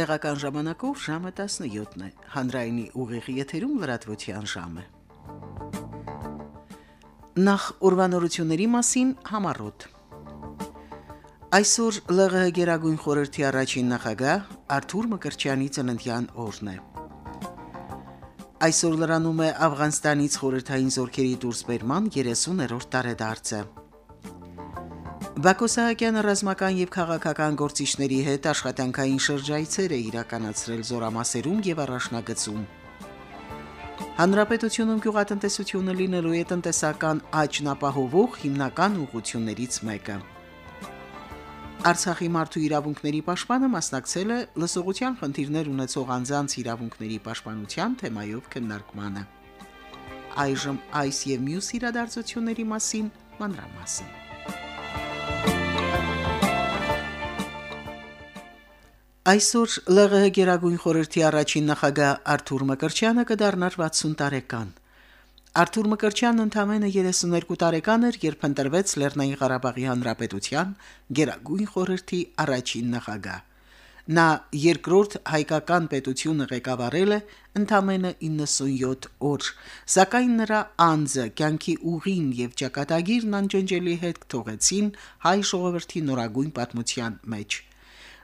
Տեղական ժամանակով ժամը 17-ն է։ Հանրայինի ուղիղ եթերում լրատվության ժամը։ Նախ ուրվանորությունների մասին համառոտ։ Այսօր ԼՂՀ Գերագույն խորհրդի առաջին նախագահ Արթուր Մկրտչյանի ծննդյան օրն է։ Այսօր լրանում է Աֆղանստանից խորհրդային զորքերի դուրսբերման 30-րդ տարեդարձը։ Բակո Սահակյանը ռազմական եւ քաղաքական գործիչների հետ աշխատանքային շրջայցեր է իրականացրել Զորամասերում եւ առաջնագծում։ Հանրապետությունում գյուղատնտեսությունը լինելու է տնտեսական աճն ապահովող հիմնական ուղղություններից մեկը։ Արցախի մարդու իրավունքների պաշտպանը մասնակցել է լսողության խնդիրներ ունեցող անձանց իրավունքների պաշտպանության թեմայով քննարկմանը։ Այժմ այս եւ մյուս իրադարձությունների մասին մանրամասն։ Այսօր ԼՂՀ Գերագույն խորհրդի առաջին նախագահ Արթուր Մկրտչյանը կդառնար 60 տարեկան։ Արթուր Մկրտչյանն ընդամենը 32 տարեկան էր, երբ ընտրվեց Լեռնային Ղարաբաղի Հանրապետության Գերագույն խորհրդի առաջին նախագահ։ Նա երկրորդ հայկական պետությունը ղեկավարել է ընդամենը 97 օր, սակայն նրա անձը, կյանքի ուղին եւ ճակատագիրն անջնջելի հետ թողեցին հայ ժողովրդի նորագույն պատմության մեջ։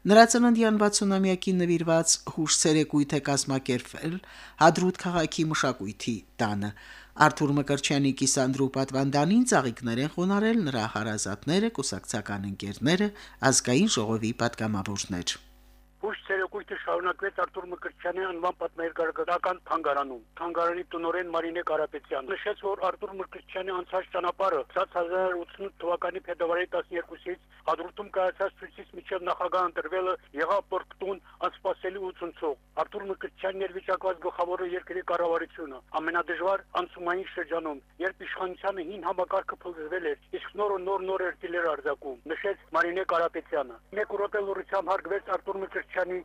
Նրա ծննդյան 60-ամյակին նվիրված հուշ ցերեկույթ է կազմակերպվել Հադրուտ քաղաքի մշակույթի տանը։ Արթուր Մկրտչյանի կիսանդրու պատվանդանին ծաղիկներ են խոնարել նրա հարազատները, կուսակցական ընկերները, ազգային ժողովի պատգամավորներ։ Հուշ ցերեկույթը շարունակվեց Արտուր Մկրտչյանի անվան պատմերգարական թանգարանում։ Թանգարանի տնօրեն Մարինե Կարապետյան նշեց, որ Արտուր Մկրտչյանի անցած ճանապարհը 1988 թվականի փետրվարի 12-ից Հադրութում կայացած ցույցից միջև նախագահ ընտրվելը եղավ բրկտուն անսպասելի ու ցնցող։ Արտուր Մկրտչյանն ներվիճակված գլխավորը երկրի կառավարությունը ամենադժվար անցումային շրջանում, երբ իշխանությանը հին համակարգը փլուզվել էր, իսկ նորը նոր-նոր էր դիլեր արձակում, նշեց Մարինե Կարապետյանը։ Մեկ րոպե լուրությամբ հարգվեց Արտուր Մկրտչյանի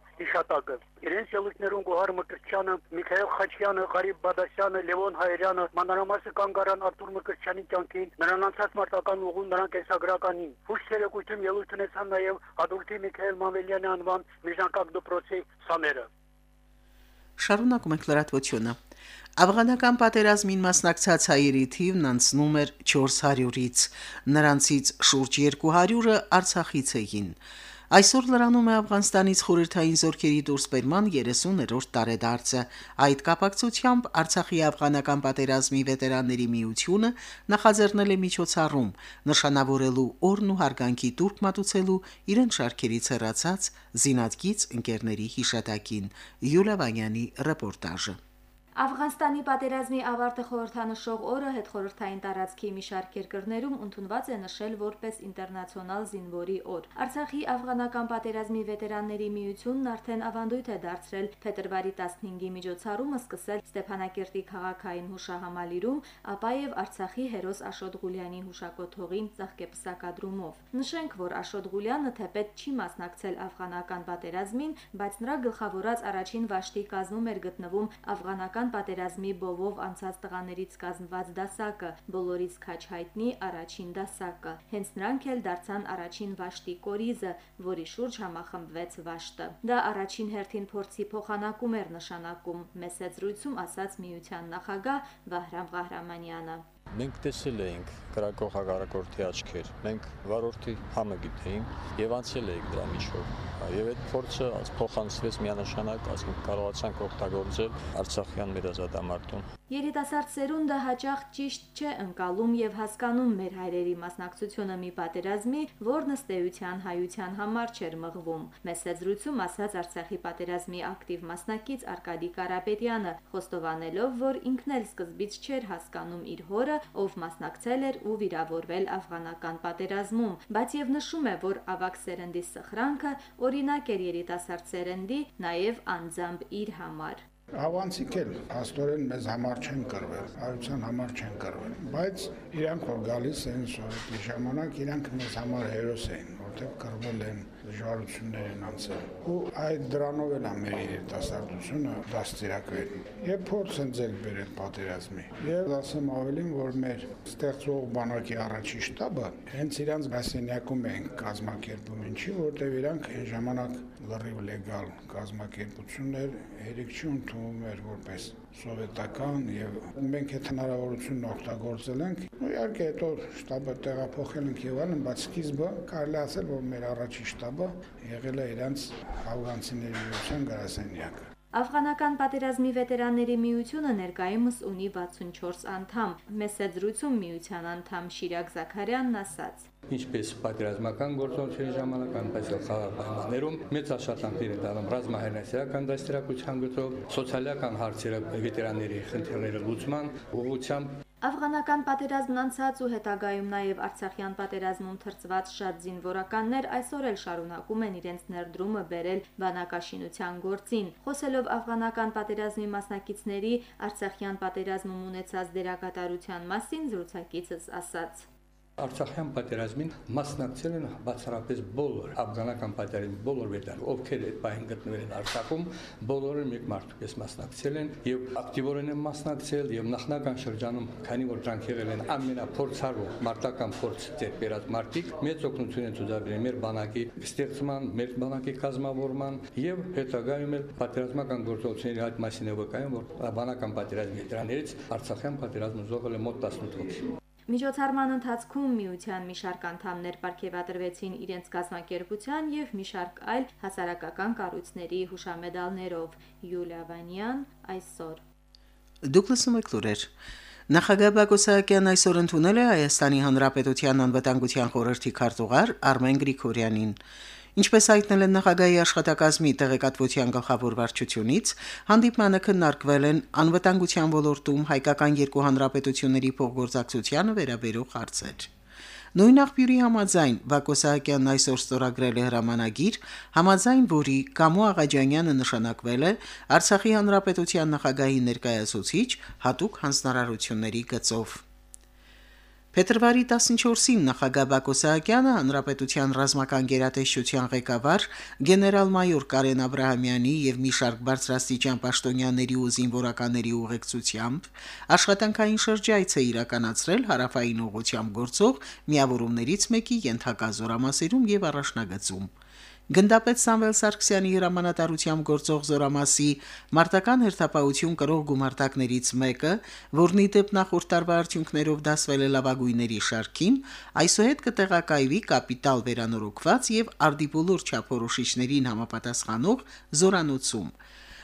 հիշատակը։ Իրենց ելույթներում Գոհար Մկրտչյանը, Միքայել Խաչյանը, Ղարիբ Բադասյանը, Լևոն Հայրյանը մանրամասը կանգարան Արտուր Մկրտչյանի կյանքին, նրան անցած մարտական ուղուն, նրան կենսագրականին։ Հուշ ցերեկույթում ելույթ ունեցան նաև Ադոլֆի Միքայել Մամելյանի անվան միջնակարգ դպրոցի սաները։ Շարունակում ենք լրատվությունը։ Աֆղանական պատերազմին մասնակցած հայերի թիվն անցնում էր 400-ից, նրանցից շուրջ 200-ը Արցախից էին։ Այսօր լրանում է Աֆղանստանից խորհրդային զորքերի դուրսբերման 30-րդ տարեդարձը։ Այդ կապակցությամբ Արցախի աֆղանական պատերազմի վետերանների միությունը նախաձեռնել է միջոցառում, նշանավորելու օրն ու հարգանքի տուրք մատուցելու իրեն շարքերից հեռացած զինատկից ընկերների հիշատակին։ Յուլիա Վանյանի ռեպորտաժը։ Աֆղանստանի պատերազմի ավարտը խորհրդանշող օրը հետխորհրդային տարածքի մի շարք երկրներում ընդունված է նշել որպես ինտերնացիոնալ զինվորի օր։ Արցախի աֆղանական պատերազմի վետերանների միությունն արդեն ավանդույթ է դարձրել փետրվարի 15-ի միջոցառումը սկսել Ստեփանակերտի քաղաքային հուշահամալիրում, ապա եւ Արցախի հերոս Աշոտ Ղուլյանի հուշակոթողին ծաղկեպսակադրումով։ Նշենք, որ Աշոտ Ղուլյանը թեպետ չի մասնակցել աֆղանական պատերազմին, բայց նրա գլխավորած առաջին վաշտի կազմում էր գտնվում աֆղանական Հայկական պատերազմի բովով անցած տղաներից կազմված դասակը, բոլորից քաչ հայտնի առաջին դասակը։ Հենց նրանք էլ դարձան առաջին վաշտի կորիզը, որի շուրջ համախմբվեց վաշտը։ Դա առաջին հերթին փորձի փոխանակում էր նշանակում, մեծ զրույցում ասաց միության նախագահ Վահրամ Ղահրամանյանը։ Մենք տեսել էինք կրակող հակառակորդի աչքեր։ Մենք վարորդի համը գիտեինք եւ անցել էինք դրա միջով։ Եվ այդ փորձը փոխանցվեց միանշանակ, ասենք կարողացանք օգտագործել Արցախյան մեր ազատամարտում։ Երիտասարդ սերունդը հաճախ ճիշտ չէ ընկալում եւ հասկանում մեր հայրերի մասնակցությունը մի պատերազմի, որն ըստ էության հայության համար չէր մղվում։ Մեծ զրույցում ասաց Արցախի պատերազմի ակտիվ մասնակից Արկադի Կարապետյանը, խոստովանելով, որ ինքն էլ սկզբից չէր հասկանում իր հորը, ով մասնակցել էր ու վիրավորվել աֆղանական պատերազմում, բայց եւ նշում է, որ ավակ սերնդի սխրանքը օրինակ էր երիտասարդ սերնդի, նաեւ անձամբ իր համար Հավանցիկ էլ աստորեն մեզ համար չեն կրվել, այության համար չեն կրվել, բայց իրանք որ գալիս են սովետի ժամանակ, իրանք մեզ համար հերոս էին, որտեղ կրվել են դժվարություններ են անցել։ Ու այդ դրանով էլ է մեր երիտասարդությունը դաստիարակվել։ Եվ փորձ են ձեռք բերել պատերազմի։ Եվ ասեմ ավելին, որ մեր ստեղծող բանակի առաջի շտաբը հենց իրանց բասենյակում են կազմակերպում, ինչի որտեղ իրանք այն ժամանակ լրիվ լեգալ կազմակերպություններ հերիք չի ընդունում էր որպես սովետական եւ մենք այդ հնարավորությունն օգտագործել ենք։ Ու իհարկե հետո շտաբը տեղափոխել ենք եւ այլն, բայց սկիզբը կարելի ասել, որ մեր առաջի շտաբը եղել է իրանց աֆղանցիների միության գրասենյակը։ Աֆղանական պատերազմի վետերանների միությունը ներկայումս ունի 64 անդամ։ Մեսեջրույցում միության անդամ Շիրակ Զաքարյանն ասաց. ինչպես պատերազմական գործողությունների ժամանակ, այնպես էլ խաղաղ պայմաններում մեծ աշխատանքներ են դառնում ռազմահերնասիրական դաստիարակության գծով, սոցիալական հարցերը վետերանների խնդիրները լուծման ուղղությամբ Աֆղանական պատերազմն անցած ու հետագայում նաև Արցախյան պատերազմում թրծված շատ զինվորականներ այսօր էլ շարունակում են իրենց ներդրումը բերել բանակաշինության գործին։ Խոսելով աֆղանական պատերազմի մասնակիցների Արցախյան պատերազմում ունեցած դերակատարության մասին զրուցակիցս ասաց. Արցախյան պատերազմին մասնակցել են բացառապես բոլոր աֆղանական պատերազմի բոլոր վետարանները, ովքեր այդ բային գտնվել են Արցախում, բոլորը մեկ մարդուկես մասնակցել են եւ ակտիվորեն են մասնակցել եւ նախնական շրջանում, քանի որ դրանք եղել են ամենափորձառու մարտական փորձ ձեր բերած մարտիկ, մեծ օգնություն են ցուցաբերել մեր բանակի ստեղծման, մեր բանակի կազմավորման եւ հետագայում էլ պատերազմական գործողությունների այդ մասին է վկայում, որ բանական պատերազմի վետերաններից Արցախյան պատերազմը զոհել է մոտ 18 հոգի։ Միջոցառման ընթացքում միության մի շարք անդամներ ապարգևատրվեցին իրենց կազմակերպության եւ մի շարք այլ հասարակական կառույցների հուշամեդալներով։ Յուլիա Վանյան այսօր։ Դուք լսում եք լուրեր։ Նախագահ Բակո Սահակյանն այսօր ընդունել է Հայաստանի Հանրապետության անվտանգության խորհրդի քարտուղար Արմեն Գրիգորյանին։ Ինչպես հայտնել են նախագահի աշխատակազմի տեղեկատվության գլխավոր վարչությունից, հանդիպմանը քննարկվել են անվտանգության ոլորտում հայկական երկու հանրապետությունների փոխգործակցությանը վերաբերող հարցեր։ Նույն աղբյուրի համաձայն Վակո Սահակյանն այսօր ստորագրել է հրամանագիր, համաձայն որի Կամո Աղաջանյանը նշանակվել է Արցախի հանրապետության նախագահի ներկայացուցիչ հատուկ հանձնարարությունների գծով։ Փետրվարի 14-ին նախագահ Բակո Սահակյանը հանրապետության ռազմական գերատեսչության ղեկավար գեներալ-մայոր Կարեն Աբ รา համյանի եւ մի շարք բարձրաստիճան պաշտոնյաների ու զինվորականների ուղեկցությամբ աշխատանքային շրջայց է իրականացրել հարավային ուղությամբ գործող միավորումներից մեկի ենթակա զորամասերում եւ առաջնագծում։ Գնդապետ Սամվել Սարգսյանի հրամանատարությամբ գործող Զորամասի մարտական հերթապահություն կրող գումարտակներից մեկը, որն ի դեպ նախորդ տարվա արդյունքներով դասվել է լավագույնների շարքին, այսուհետ կտեղակայվի կապիտալ վերանորոգված եւ արդիպոլոր չափորոշիչներին համապատասխանող զորանոցում։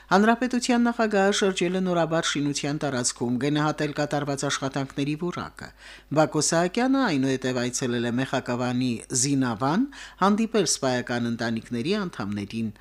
Հանրապետության նախագահը շրջել է նորաբար շինության տարածքում գնահատել կատարված աշխատանքների որակը։ Բակո Սահակյանը այնուհետև այցելել է Մեխակավանի Զինավան, հանդիպել սպայական ընտանիքների անդամներին։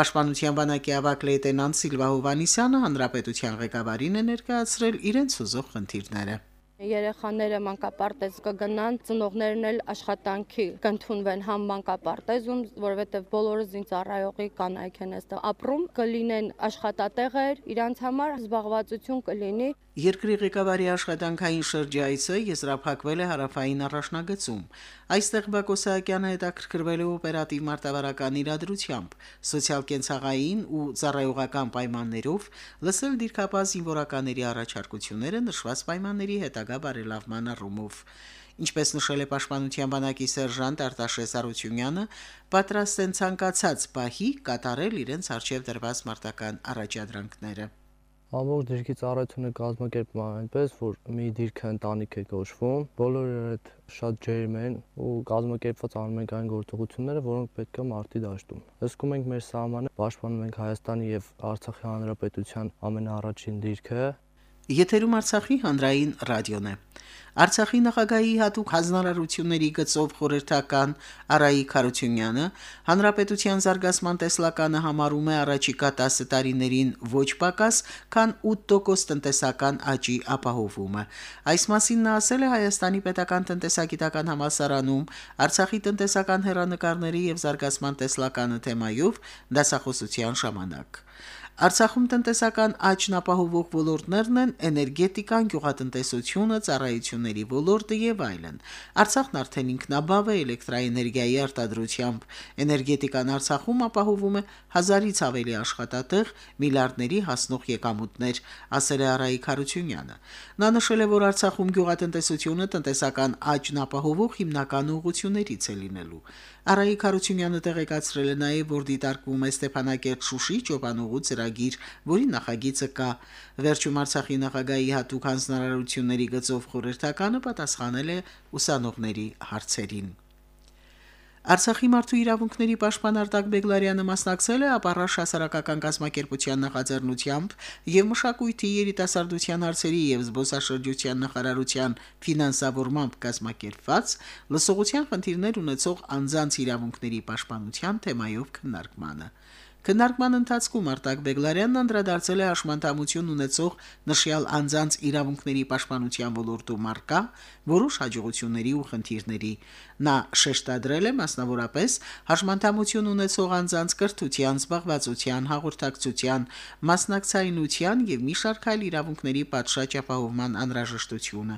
Պաշտպանության բանակի ավակ լեյտենանտ Սիլվա Հովանիսյանը հանրապետության ղեկավարին է ներկայացրել իրենց ուզող խնդիրները։ Երեխաները մանկապարտեզ կգնան, ծնողներն էլ աշխատանքի կընդունվեն համ մանկապարտեզում, որովհետև բոլորը զինծառայողի կանայք են այստեղ ապրում, կլինեն աշխատատեղեր, իրանց համար զբաղվածություն կլինի։ Երկրի ղեկավարի աշխատանքային շրջայցը եզրափակվել է հարավային առաջնագծում։ Այստեղ Բակո Սահակյանը հետաքրքրվել է օպերատիվ մարտավարական իրադրությամբ, սոցիալ-կենցաղային ու ծառայողական պայմաններով, լսել դիրքապահ զինվորականների առաջարկությունները նշված պայմանների հետագա բարելավման առումով։ Ինչպես նշել է Պաշտպանության բանակի սերժանտ Արտաշես Արությունյանը, պատրաստ են ցանկացած պահի կատարել իրենց արժև դրված մարտական առաջադրանքները ամբողջ դիրքի ծառայությունը կազմակերպվում է այնպես, որ մի դիրքը ընտանիք է կոչվում, բոլորը այդ շատ ջերմ են ու կազմակերպված անում ենք այն գործողությունները, որոնք պետք է մարտի դաշտում։ Հսկում ենք մեր սահմանը, պաշտպանում ենք Հայաստանի եւ Արցախի հանրապետության ամենաառաջին դիրքը, Եթերում Արցախի հանրային ռադիոն է։ Արցախի նախագահի հատուկ հանձնարարությունների գծով խորհրդական Արայիկ Խարությունյանը հանրապետության զարգացման տեսլականը համարում է առաջիկա 10 տարիներին ոչ պակաս, քան 8% տնտեսական աճի ապահովումը։ Այս մասին նա ասել է Հայաստանի Պետական տնտեսագիտական համալսարանում Արցախի տնտեսական հերանեկարների եւ զարգացման տեսլականը թեմայով դասախոսության ժամանակ։ Արցախում տնտեսական աճն ապահովող ոլորտներն են էներգետիկան, գյուղատնտեսությունը, ծառայությունների ոլորտը եւ այլն։ Արցախն արդեն ինքնաբավ է էլեկտրաէներգիայի արտադրությամբ։ Էներգետիկան Արցախում ապահովում է հազարից ավելի աշխատատեղ, միլիարդների հասնող եկամուտներ, ասել է Արայիկ Հարությունյանը։ Նա նշել է, որ Արցախում գյուղատնտեսությունը տնտեսական աճն ապահովող հիմնական ուղղություններից է լինելու։ Արայիկ Հարությունյանը տեղեկացրել է նաև, որ դիտարկվում է Ստեփանակերտ-Շուշի ճոպանուղու ծրագիր, որի նախագիծը կա։ Վերջում Արցախի նախագահի հատուկ հանձնարարությունների գծով խորհրդականը պատասխանել է ուսանողների հարցերին։ Արցախի մարդու իրավունքների պաշտպան Արտակ Բեգլարյանը մասնակցել է ապառաշ հասարակական կազմակերպության նախաձեռնությամբ եւ մշակույթի երիտասարդության հարցերի եւ զբոսաշրջության նախարարության ֆինանսավորմամբ կազմակերպված լսողության խնդիրներ ունեցող անձանց իրավունքների պաշտպանության թեմայով քննարկմանը։ Քննարկման ընթացքում Արտակ Բեգլարյանն անդրադարձել է հաշմանդամություն ունեցող նշյալ անձանց իրավունքների պաշտպանության ոլորտում արկա որոշ հաջողությունների ու խնդիրների։ Նա շեշտադրել է մասնավորապես հաշմանդամություն ունեցող անձանց կրթության, զբաղվածության, հաղորդակցության, մասնակցայնության եւ մի շարք այլ իրավունքների պատշաճ ապահովման անհրաժեշտությունը։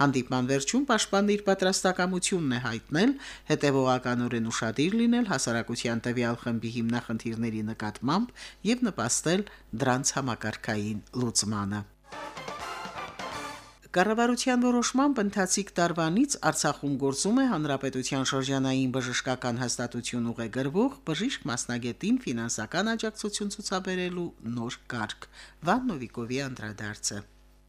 Հանդիպման վերջում պաշտպանն իր պատրաստակամությունն է հայտնել հետևողականորեն ուշադիր լինել հասարակության տվյալ խմբի հիմնախնդիրների նկատմամբ եւ նպաստել դրանց համակարգային լուծմանը։ Կառավարության որոշմամբ ընթացիկ տարվանից Արցախում գործում է Հանրապետության շրջանային բժշկական հաստատություն ուղեգրվող բժիշկ մասնագետին ֆինանսական աջակցություն ցուցաբերելու նոր կարգ։ Վան Նովիկովի անդրադարձը։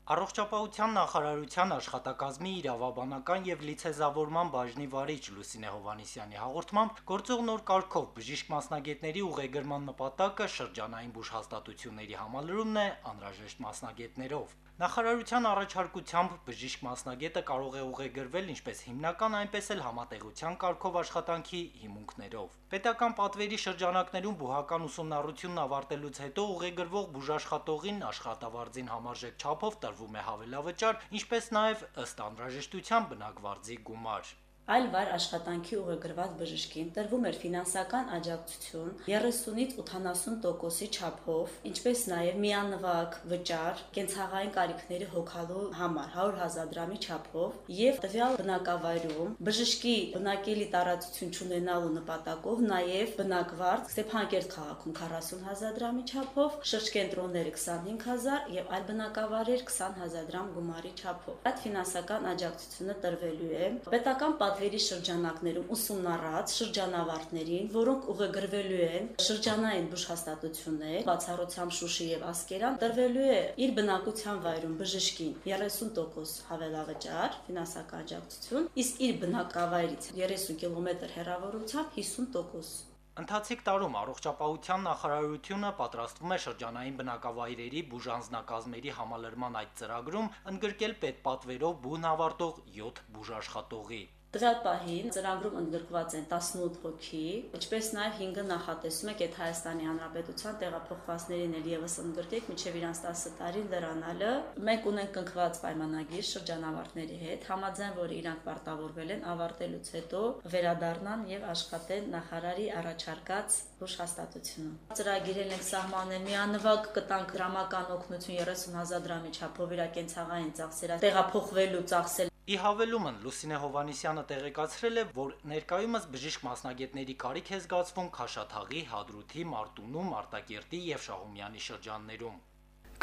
Առողջապահության նախարարության աշխատակազմի իրավաբանական եւ լիցեզավորման բաժնի վարիչ Լուսինե Հովանիսյանի հաղորդմամբ գործող նոր կարգով բժիշկ մասնագետների ուղեգրման նպատակը շրջանային բուժհաստատությունների համալրումն է անհրաժեշտ մասնագետներով։ Նախարարության առաջարկությամբ բժիշկ մասնագետը կարող է ուղեգրվել ինչպես հիմնական, այնպես էլ համատեղության կարգով աշխատանքի հիմունքներով։ Պետական պատվերի շրջանակներում բուհական ուսումնառությունն ավարտելուց հետո ուղեգրվող բուժաշխատողին աշխատավարձին համարժեք չափով տրվում է հավելավճար, ինչպես նաև ըստ անհրաժեշտության բնակվարձի գումար այլ վայր աշխատանքի ուղեգրված բժշկին տրվում էր ֆինանսական աջակցություն 30-ից 80%-ի չափով, ինչպես նաև միանվագ վճար կենցաղային կարիքների հոգալու համար 100.000 դրամի չափով եւ տվյալ բնակավայրում բժշկի բնակելի տարածություն ունենալու նպատակով նաև բնակվարձ Ստեփանակերտ քաղաքում 40000 դրամի չափով, շրջկենտրոնները 25000 եւ այլ բնակավայրեր 20000 դրամ գումարի չափով։ Այդ ֆինանսական աջակցությունը տրվելու է պետական պատվերի շրջանակներում ուսումնառած շրջանավարտներին, որոնք ուղեգրվելու են շրջանային բուժհաստատություններ, բացառությամբ Շուշի եւ Ասկերան, տրվելու է իր բնակության վայրում բժշկին 30% հավելավճար ֆինանսական աջակցություն, իսկ իր բնակավայրից 30 կիլոմետր հեռավորությամբ 50%։ Ընթացիկ տարում առողջապահության նախարարությունը պատրաստվում է շրջանային բնակավայրերի բուժանձնակազմերի համալրման այդ ծրագրում ընդգրկել պետպատվերով բուն ավարտող 7 բուժաշխատողի։ Տվյալ պահին ծրագրում ընդգրկված են 18 հոգի, ինչպես նաև 5-ը նախատեսում եք այդ Հայաստանի Հանրապետության տեղափոխվածներին էլ եւս ընդգրկեք մինչև իրանց 10 տարին լրանալը։ Մենք ունենք կնքված պայմանագիր շրջանավարտների հետ, համաձայն որ իրանք պարտավորվել են ավարտելուց հետո վերադառնան եւ աշխատեն նախարարի առաջարկած բուժհաստատությունում։ Ծրագիրել ենք սահմանել միանվագ կտանք դրամական օգնություն 30000 դրամի չափով իրակենցաղային ծախսեր տեղափոխվելու ծախսել Ի հավելումն Լուսինե Հովանիսյանը տեղեկացրել է, որ ներկայումս բժիշկ մասնագետների կարիք է զգացվում Խաշաթաղի, Հադրութի, Մարտունու, Մարտակերտի եւ Շահումյանի շրջաններում։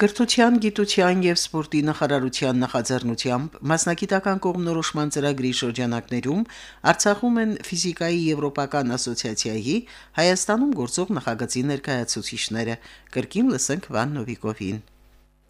Կրթության, գիտության եւ սպորտի նախարարության նախաձեռնությամբ մասնագիտական կողմնորոշման ծրագրի շրջանակներում Արցախում են ֆիզիկայի եվրոպական ասոցիացիայի Հայաստանում գործող նախագծի ներկայացուցիչները։ Կրկին լսենք Վան Նովիկովին։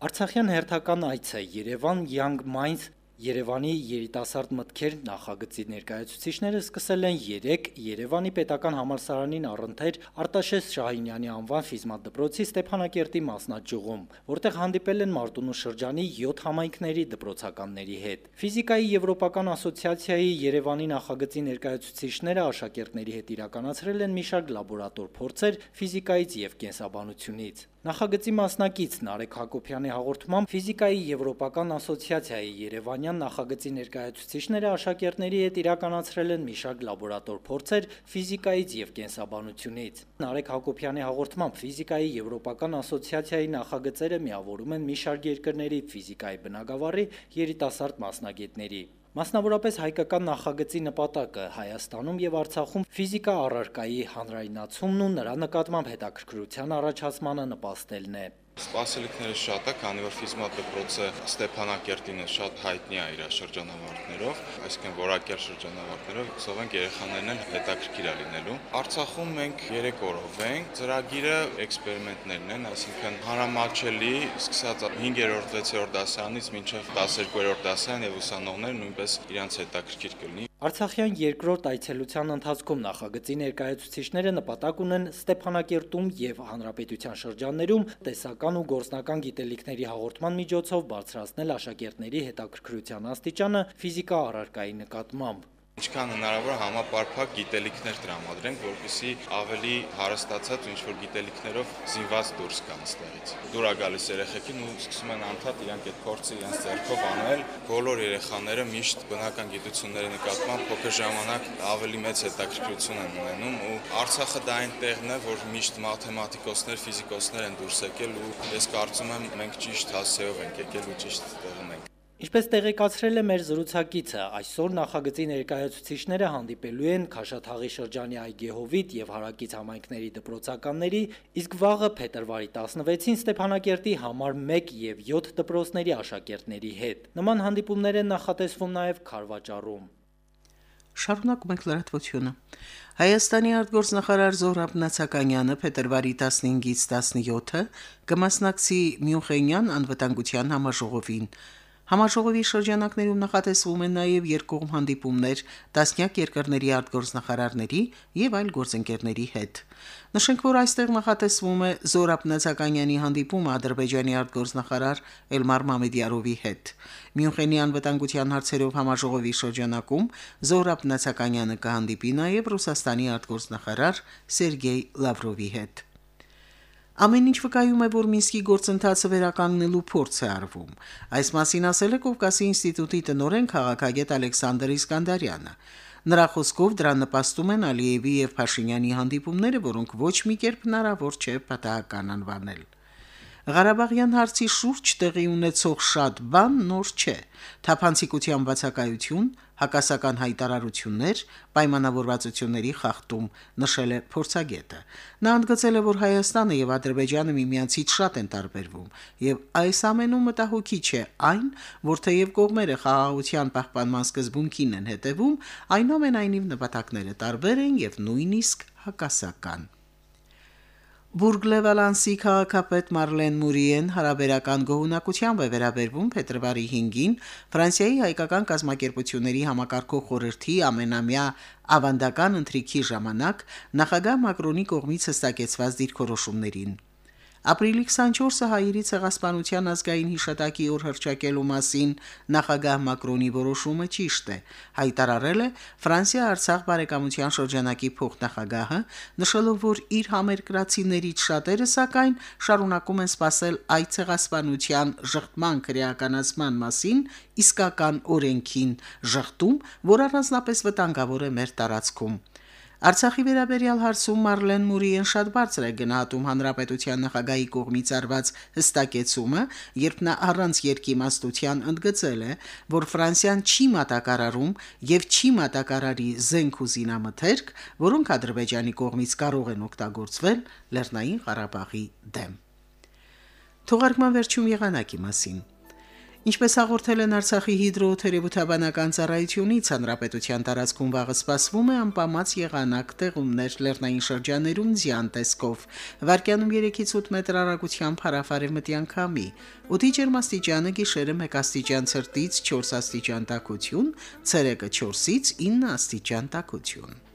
Արցախյան հերթական այցը Երևան Young Minds Երևանի երիտասարդ մտքեր նախագծի ներկայացուցիչները սկսել են 3 Երևանի Պետական համալսարանին առընթեր Արտաշես Շահինյանի անվան ֆիզմատդպրոցի Ստեփանակերտի մասնաճյուղում, որտեղ հանդիպել են Մարտունու շրջանի 7 համայնքների դպրոցականների հետ։ Ֆիզիկայի Եվրոպական ասոցիացիայի Երևանի նախագծի ներկայացուցիչները աշակերտների հետ իրականացրել են մի շարք լաբորատոր փորձեր ֆիզիկայից եւ կենսաբանությունից։ Նախագծի մասնակից Նարեկ Հակոբյանի հաղորդմամբ ֆիզիկայի եվրոպական ասոցիացիայի Երևանյան նախագծի ներկայացուցիչները աշակերտների հետ իրականացրել են մի շարք լաբորատոր փորձեր ֆիզիկայից եւ կենսաբանությունից։ Նարեկ Հակոբյանի հաղորդմամբ ֆիզիկայի եվրոպական ասոցիացիայի նախագծերը միավորում են մի շարք երկրների ֆիզիկայի բնագավառի երիտասարդ մասնագետների։ Մասնավորապես հայկական նախագծի նպատակը Հայաստանում եւ Արցախում ֆիզիկա առարկայի հանրայնացումն ու նրա նկատմամբ հետաքրքրության առաջացմանը նպաստելն է։ Սպասելիքները շատ է, քանի որ ֆիզմատ դպրոցը Ստեփանակերտին է շատ հայտնի է իր շրջանավարտներով, այսինքն որակյալ շրջանավարտներով, հուսով ենք երեխաներն էլ հետաքրքիր է լինելու։ Արցախում մենք 3 օրով ենք, ծրագիրը էքսպերիմենտներն են, այսինքն հանրամատչելի, սկսած 5-րդ, 6-րդ դասարանից մինչև 12-րդ դասարան եւ ուսանողները նույնպես իրանց հետաքրքիր կլինի։ Արցախյան երկրորդ այցելության ընթացքում նախագծի ներկայացուցիչները նպատակ ունեն Ստեփանակերտում եւ Հանրապետության շրջաններում տեսական ու գործնական գիտելիքների հաղորդման միջոցով բարձրացնել աշակերտների հետաքրքրության աստիճանը ֆիզիկա առարկայի նկատմամբ ինչքան հնարավոր համապարփակ գիտելիքներ տրամադրենք, որպեսզի ավելի հարստացած ինչ որ գիտելիքներով զինված դուրս գան ստեղից։ Դուր է գալիս երեխեքին ու սկսում են անդադ իրանք այդ փորձը իրենց ձեռքով անել։ Բոլոր երեխաները միշտ բնական գիտությունների նկատմամբ փոքր ժամանակ ավելի մեծ հետաքրքրություն են ունենում ու Արցախը դա այն տեղն է, որ միշտ մաթեմատիկոսներ, ֆիզիկոսներ են դուրս եկել ու ես կարծում եմ մենք ճիշտ հասցեով ենք եկել ու ճիշտ տեղում Ինչպես տեղեկացրել է մեր զրուցակիցը, այսօր նախագծի ներկայացուցիչները հանդիպելու են Քաշաթաղի շրջանի Այգեհովիտ եւ Հարակից համայնքների դպրոցականների, իսկ վաղը փետրվարի 16-ին Ստեփանակերտի համար 1 եւ 7 դպրոցների աշակերտների հետ։ Նման հանդիպումներ են նախատեսվում նաեւ Խարվաճառում։ Շարունակում ենք լրատվությունը։ Հայաստանի արտգործնախարար Զորաբ Նացականյանը փետրվարի 15-ից 17-ը կմասնակցի Մյունխենյան անվտանգության համաժողովին։ Համաժողովի շրջանակներում նախատեսվում են նաև երկկողմ հանդիպումներ տասնյակ երկրների արտգործնախարարների եւ այլ գործընկերների հետ։ Նշենք, որ այստեղ նախատեսվում է Զորաբ Նացականյանի հանդիպումը Ադրբեջանի արտգործնախարար Էլմար Մամեդյարովի հետ։ Մյունխենի անվտանգության հարցերով համաժողովի շրջանակում Զորաբ Նացականյանը կհանդիպի նաև Ռուսաստանի արտգործնախարար Սերգեյ Լավրովի հետ։ Ամեն ինչ վկայում է, որ Մինսկի գործընթացը վերականգնելու փորձ է արվում։ Այս մասին ասել է Կովկասի ինստիտուտի տնօրեն քաղաքագետ Ալեքսանդր Իսկանդարյանը։ Նրա խոսքով դրան նպաստում են Ալիևի եւ Փաշինյանի հանդիպումները, որոնք ոչ մի կերպ հնարավոր չէ պատահական անվանել։ Ղարաբաղյան հարցի շուրջ տեղի ունեցող շատ բան նոր չէ։ Թափանցիկության բացակայություն, հակասական հայտարարություններ, պայմանավորվածությունների խախտում, նշել է փորձագետը։ Նա ընդգծել է, որ Հայաստանը եւ Ադրբեջանը միմյանցից շատ են տարբերվում, եւ այս ամենում մտահոգի չէ այն, որ թեև կողմերը խաղաղության պահպանման սկզբունքին են հետևում, այնուամենայնիվ նպատակները տարբեր են եւ նույնիսկ հակասական։ Բուրգլևալանսի քաղաքապետ Մարլեն Մուրիեն հարաբերական գոհունակությամբ է վերաբերվում փետրվարի 5-ին Ֆրանսիայի հայկական կազմակերպությունների համակարգող խորհրդի ամենամյա ավանդական ընթրիքի ժամանակ նախագահ Մակրոնի կողմից հստակեցված դիրքորոշումներին։ Ապրիլի 24-ը հայերի ցեղասպանության ազգային հիշատակի օր հրճակելու մասին նախագահ Մակրոնի որոշումը ճիշտ է, հայտարարել է Ֆրանսիա-Արցախ բարեկամության շրջանակի փոխնախագահը, նշելով, որ իր համերկրացիներից շատերը սակայն շարունակում են սпасել այդ ցեղասպանության ժխտման քրեականացման մասին իսկական օրենքին, ժխտում, որ առանձնապես վտանգավոր է մեր տարածքում։ Արցախի վերաբերյալ հարցում Մարլեն Մուրիեն շատ բարձր է գնահատում հանրապետության նախագահի կողմից արված հստակեցումը, երբ նա առանց երկիմաստության ընդգծել է, որ Ֆրանսիան չի մատակարարում եւ չի մատակարարի զենք ու զինամթերք, որոնք Ադրբեջանի կողմից կարող են օգտագործվել Լեռնային Ղարաբաղի դեմ։ Թողարկման վերջում եղանակի մասին Ինչպես հաղորդել են Արցախի հիդրոթերապևտաբանական ծառայությունից, հանրապետության տարածքում վաղը սպասվում է անպամած եղանակ տեղումներ լեռնային շրջաներում ձյան տեսքով։ Վարկյանում 3-ից 8 մետր հեռագությամբ հարավարևմտյան քամի։ Օդի ջերմաստիճանը գիշերը 1 աստիճան ցրտից 4 աստիճան տաքություն, ցերեկը 4-ից 9 աստիճան տաքություն։